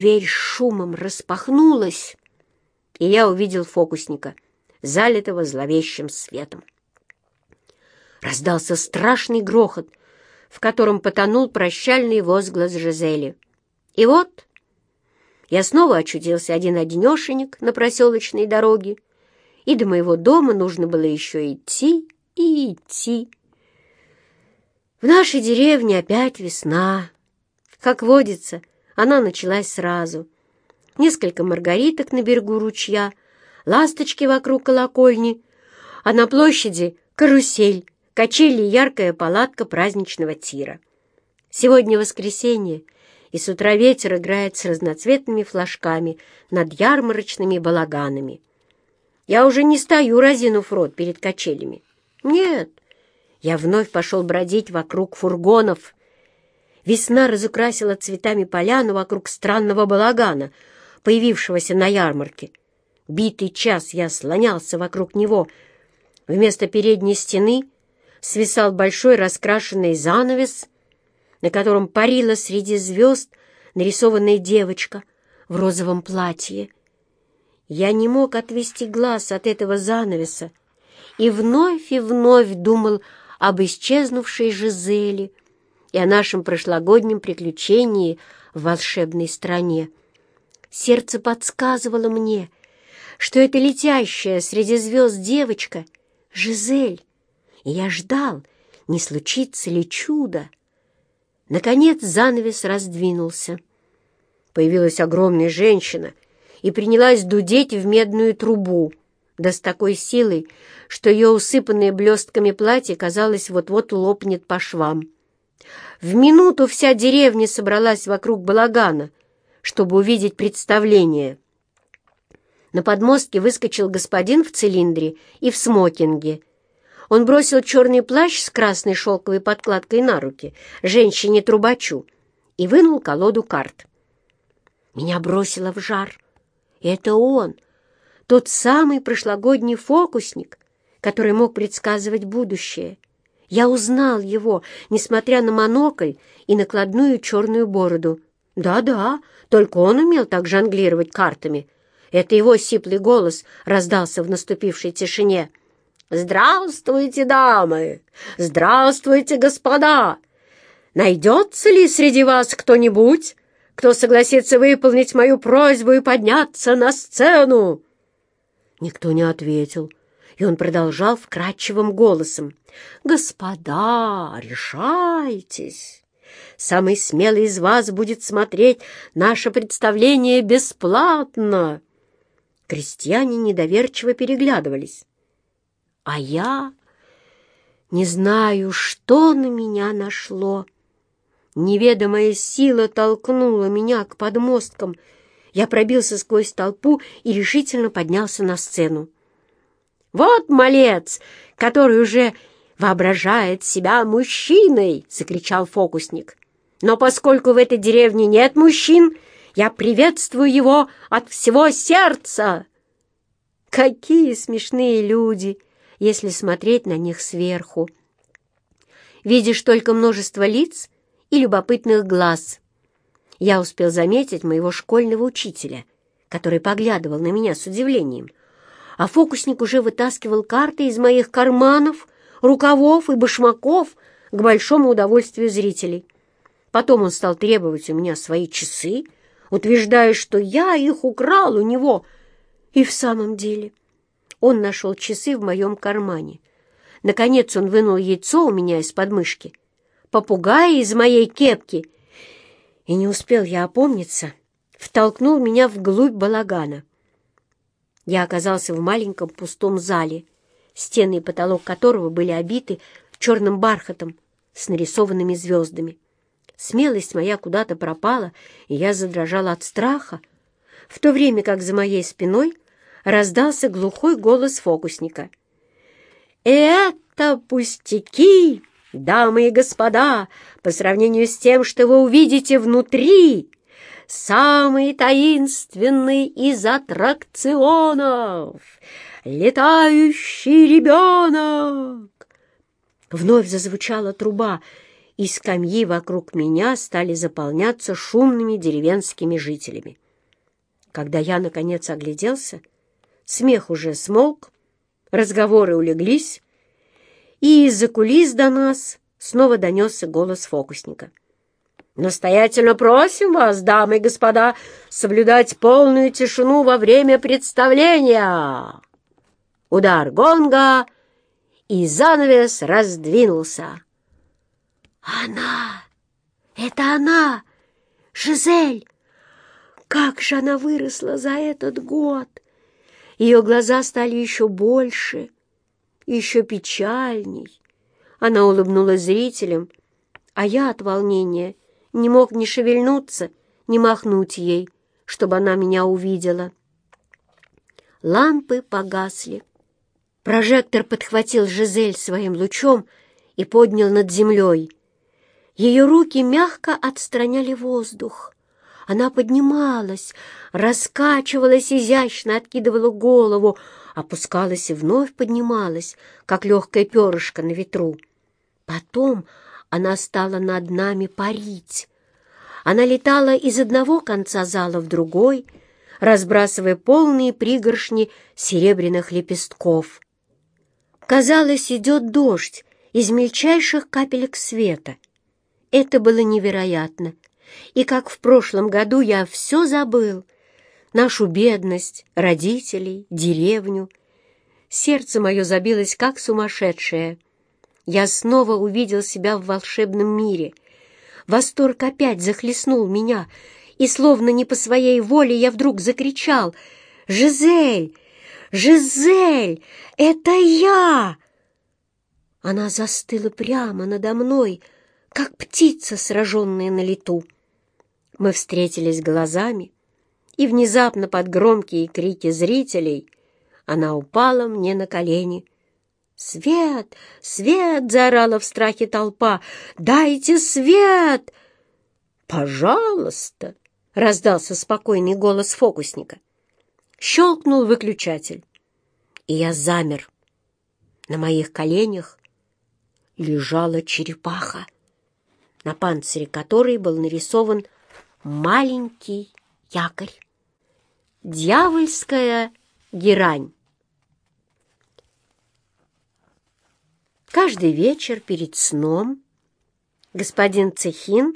Дверь шумом распахнулась, и я увидел фокусника, залитого зловещим светом. Раздался страшный грохот, в котором потонул прощальный возглас Жизели. И вот я снова очутился один-одинешенек на проселочной дороге, и до моего дома нужно было еще идти и идти. В нашей деревне опять весна. Как водится, она началась сразу. Несколько маргариток на берегу ручья, ласточки вокруг колокольни, а на площади карусель, качели яркая палатка праздничного тира. Сегодня воскресенье, и с утра ветер играет с разноцветными флажками над ярмарочными балаганами. Я уже не стою, разинув рот перед качелями. Нет, я вновь пошел бродить вокруг фургонов. Весна разукрасила цветами поляну вокруг странного балагана, появившегося на ярмарке. Битый час я слонялся вокруг него. Вместо передней стены свисал большой раскрашенный занавес, на котором парила среди звезд нарисованная девочка в розовом платье. Я не мог отвести глаз от этого занавеса и вновь и вновь думал об исчезнувшей Жизели и о нашем прошлогоднем приключении в волшебной стране. Сердце подсказывало мне, что это летящая среди звезд девочка — Жизель, и я ждал, не случится ли чудо. Наконец занавес раздвинулся. Появилась огромная женщина и принялась дудеть в медную трубу, да с такой силой, что ее усыпанное блестками платье, казалось, вот-вот лопнет по швам. В минуту вся деревня собралась вокруг балагана, чтобы увидеть представление. На подмостке выскочил господин в цилиндре и в смокинге. Он бросил черный плащ с красной шелковой подкладкой на руки женщине-трубачу и вынул колоду карт. Меня бросило в жар. Это он, тот самый прошлогодний фокусник, который мог предсказывать будущее. Я узнал его, несмотря на монокль и накладную черную бороду. Да-да, только он умел так жонглировать картами. Это его сиплый голос раздался в наступившей тишине. «Здравствуйте, дамы! Здравствуйте, господа! Найдется ли среди вас кто-нибудь, кто согласится выполнить мою просьбу и подняться на сцену?» Никто не ответил, и он продолжал вкрадчивым голосом. «Господа, решайтесь! Самый смелый из вас будет смотреть наше представление бесплатно!» Крестьяне недоверчиво переглядывались. А я не знаю, что на меня нашло. Неведомая сила толкнула меня к подмосткам. Я пробился сквозь толпу и решительно поднялся на сцену. «Вот малец, который уже воображает себя мужчиной!» — закричал фокусник. «Но поскольку в этой деревне нет мужчин, я приветствую его от всего сердца!» «Какие смешные люди!» если смотреть на них сверху. Видишь только множество лиц и любопытных глаз. Я успел заметить моего школьного учителя, который поглядывал на меня с удивлением, а фокусник уже вытаскивал карты из моих карманов, рукавов и башмаков к большому удовольствию зрителей. Потом он стал требовать у меня свои часы, утверждая, что я их украл у него. И в самом деле он нашел часы в моем кармане. Наконец он вынул яйцо у меня из подмышки, попугая из моей кепки, и не успел я опомниться, втолкнул меня вглубь балагана. Я оказался в маленьком пустом зале, стены и потолок которого были обиты черным бархатом с нарисованными звездами. Смелость моя куда-то пропала, и я задрожала от страха, в то время как за моей спиной раздался глухой голос фокусника. «Это пустяки, дамы и господа, по сравнению с тем, что вы увидите внутри, самый таинственный из аттракционов, летающий ребенок!» Вновь зазвучала труба, и скамьи вокруг меня стали заполняться шумными деревенскими жителями. Когда я, наконец, огляделся, смех уже смолк, разговоры улеглись, и из-за кулис до нас снова донесся голос фокусника. «Настоятельно просим вас, дамы и господа, соблюдать полную тишину во время представления!» Удар гонга, и занавес раздвинулся. «Она! Это она! Жизель! Как же она выросла за этот год!» Ее глаза стали еще больше, еще печальней. Она улыбнулась зрителям, а я от волнения не мог ни шевельнуться, ни махнуть ей, чтобы она меня увидела. Лампы погасли. Прожектор подхватил Жизель своим лучом и поднял над землей. Ее руки мягко отстраняли воздух. Она поднималась, раскачивалась изящно, откидывала голову, опускалась и вновь поднималась, как легкое перышко на ветру. Потом она стала над нами парить. Она летала из одного конца зала в другой, разбрасывая полные пригоршни серебряных лепестков. Казалось, идет дождь из мельчайших капелек света. Это было невероятно. И как в прошлом году я все забыл. Нашу бедность, родителей, деревню. Сердце мое забилось, как сумасшедшее. Я снова увидел себя в волшебном мире. Восторг опять захлестнул меня, и, словно не по своей воле, я вдруг закричал «Жизель! Жизель! Это я!» Она застыла прямо надо мной, как птица, сраженная на лету. Мы встретились глазами, и внезапно под громкие крики зрителей она упала мне на колени. «Свет! Свет!» — заорала в страхе толпа. «Дайте свет!» «Пожалуйста!» — раздался спокойный голос фокусника. Щелкнул выключатель, и я замер. На моих коленях лежала черепаха на панцире которой был нарисован маленький якорь. Дьявольская герань. Каждый вечер перед сном господин Цехин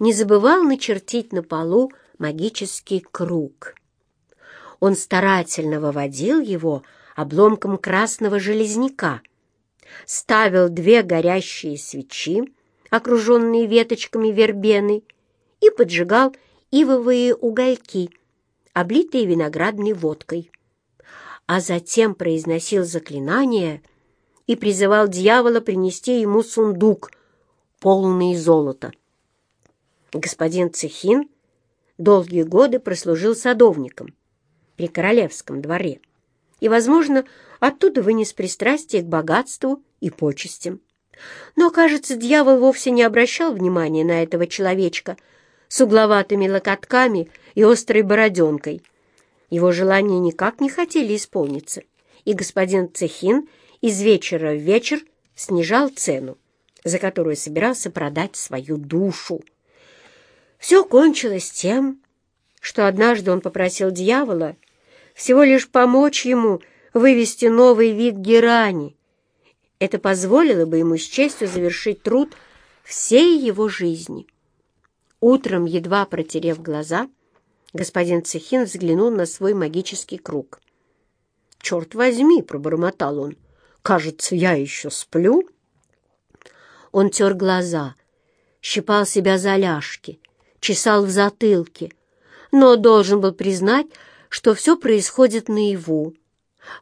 не забывал начертить на полу магический круг. Он старательно выводил его обломком красного железняка, ставил две горящие свечи, окруженные веточками вербены, и поджигал ивовые угольки, облитые виноградной водкой. А затем произносил заклинание и призывал дьявола принести ему сундук, полный золота. Господин Цехин долгие годы прослужил садовником при королевском дворе и, возможно, оттуда вынес пристрастие к богатству и почестям. Но, кажется, дьявол вовсе не обращал внимания на этого человечка с угловатыми локотками и острой бороденкой. Его желания никак не хотели исполниться, и господин Цехин из вечера в вечер снижал цену, за которую собирался продать свою душу. Все кончилось тем, что однажды он попросил дьявола всего лишь помочь ему вывести новый вид герани — это позволило бы ему с честью завершить труд всей его жизни. Утром, едва протерев глаза, господин Цехин взглянул на свой магический круг. «Черт возьми!» — пробормотал он. «Кажется, я еще сплю». Он тер глаза, щипал себя за ляжки, чесал в затылке, но должен был признать, что все происходит наяву.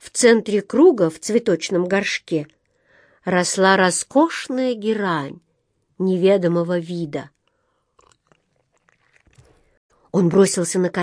В центре круга, в цветочном горшке — росла роскошная герань неведомого вида. Он бросился на